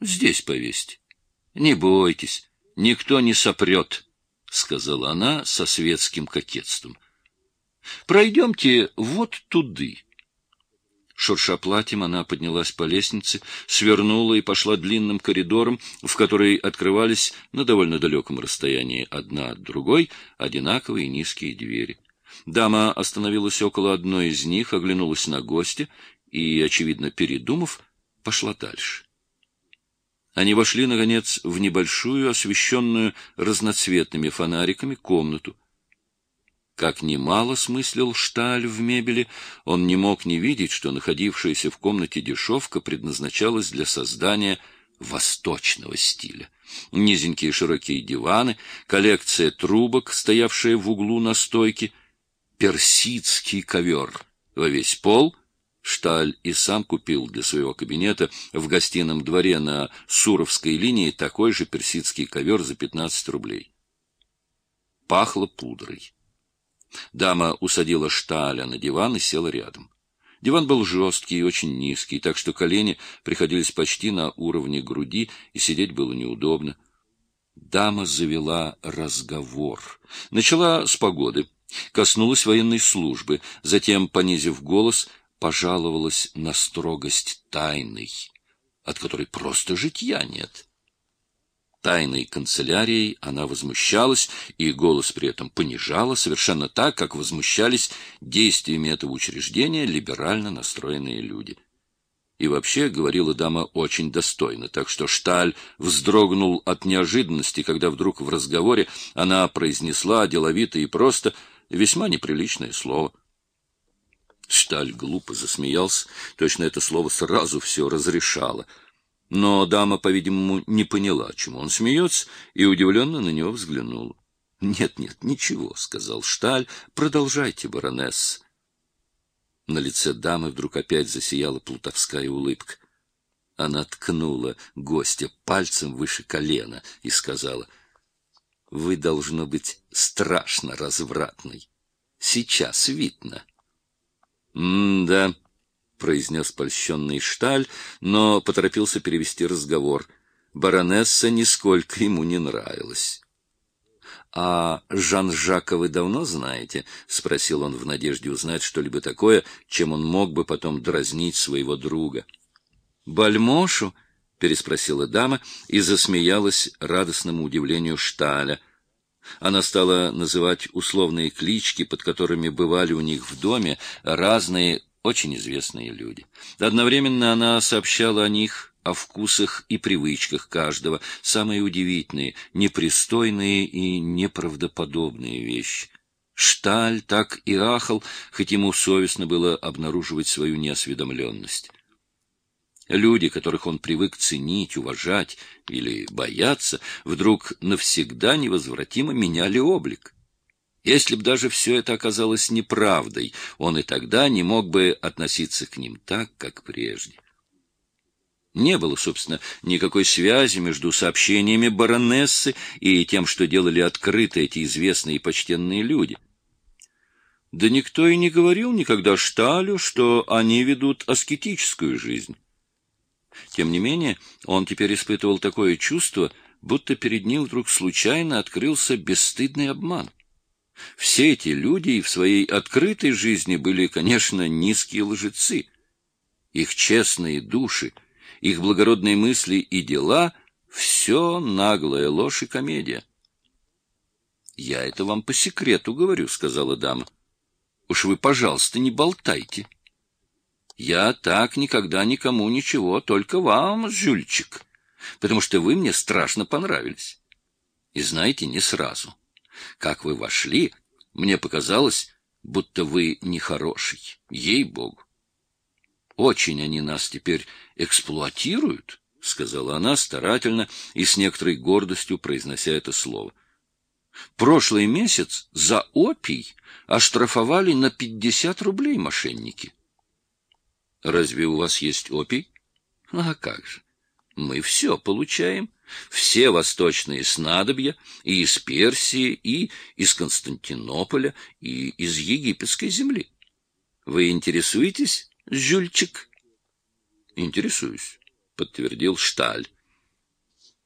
Здесь повесьте. Не бойтесь, никто не сопрет, — сказала она со светским кокетством. Пройдемте вот туды. Шурша платьем, она поднялась по лестнице, свернула и пошла длинным коридором, в который открывались на довольно далеком расстоянии одна от другой одинаковые низкие двери. Дама остановилась около одной из них, оглянулась на гостя и, очевидно, передумав, пошла дальше. Они вошли, наконец, в небольшую, освещенную разноцветными фонариками комнату. Как немало смыслил Шталь в мебели, он не мог не видеть, что находившаяся в комнате дешевка предназначалась для создания восточного стиля. Низенькие широкие диваны, коллекция трубок, стоявшая в углу на стойке, персидский ковер во весь пол — Шталь и сам купил для своего кабинета в гостином дворе на Суровской линии такой же персидский ковер за 15 рублей. Пахло пудрой. Дама усадила Шталя на диван и села рядом. Диван был жесткий и очень низкий, так что колени приходились почти на уровне груди, и сидеть было неудобно. Дама завела разговор. Начала с погоды, коснулась военной службы, затем, понизив голос, пожаловалась на строгость тайной, от которой просто житья нет. Тайной канцелярией она возмущалась, и голос при этом понижала, совершенно так, как возмущались действиями этого учреждения либерально настроенные люди. И вообще, говорила дама очень достойно, так что Шталь вздрогнул от неожиданности, когда вдруг в разговоре она произнесла деловито и просто весьма неприличное слово — Шталь глупо засмеялся, точно это слово сразу все разрешало. Но дама, по-видимому, не поняла, чему он смеется, и удивленно на него взглянула. — Нет, нет, ничего, — сказал Шталь, — продолжайте, баронесс. На лице дамы вдруг опять засияла плутовская улыбка. Она ткнула гостя пальцем выше колена и сказала, — Вы, должно быть, страшно развратный. Сейчас видно. — «М-да», — произнес польщенный Шталь, но поторопился перевести разговор. Баронесса нисколько ему не нравилась. «А Жан-Жака вы давно знаете?» — спросил он в надежде узнать что-либо такое, чем он мог бы потом дразнить своего друга. «Бальмошу?» — переспросила дама и засмеялась радостному удивлению Шталя — она стала называть условные клички, под которыми бывали у них в доме разные очень известные люди. Одновременно она сообщала о них, о вкусах и привычках каждого, самые удивительные, непристойные и неправдоподобные вещи. Шталь так и ахал, хоть ему совестно было обнаруживать свою неосведомленность. Люди, которых он привык ценить, уважать или бояться, вдруг навсегда невозвратимо меняли облик. Если б даже все это оказалось неправдой, он и тогда не мог бы относиться к ним так, как прежде. Не было, собственно, никакой связи между сообщениями баронессы и тем, что делали открыто эти известные и почтенные люди. Да никто и не говорил никогда Шталю, что они ведут аскетическую жизнь. Тем не менее, он теперь испытывал такое чувство, будто перед ним вдруг случайно открылся бесстыдный обман. Все эти люди в своей открытой жизни были, конечно, низкие лжецы. Их честные души, их благородные мысли и дела — все наглая ложь и комедия. — Я это вам по секрету говорю, — сказала дама. — Уж вы, пожалуйста, не болтайте. — я так никогда никому ничего, только вам, Жюльчик, потому что вы мне страшно понравились. И знаете, не сразу. Как вы вошли, мне показалось, будто вы нехороший, ей-богу. Очень они нас теперь эксплуатируют, — сказала она старательно и с некоторой гордостью произнося это слово. Прошлый месяц за опий оштрафовали на пятьдесят рублей мошенники. Разве у вас есть опий? А как же? Мы все получаем. Все восточные снадобья и из Персии, и из Константинополя, и из египетской земли. Вы интересуетесь, Жюльчик? Интересуюсь, подтвердил Шталь.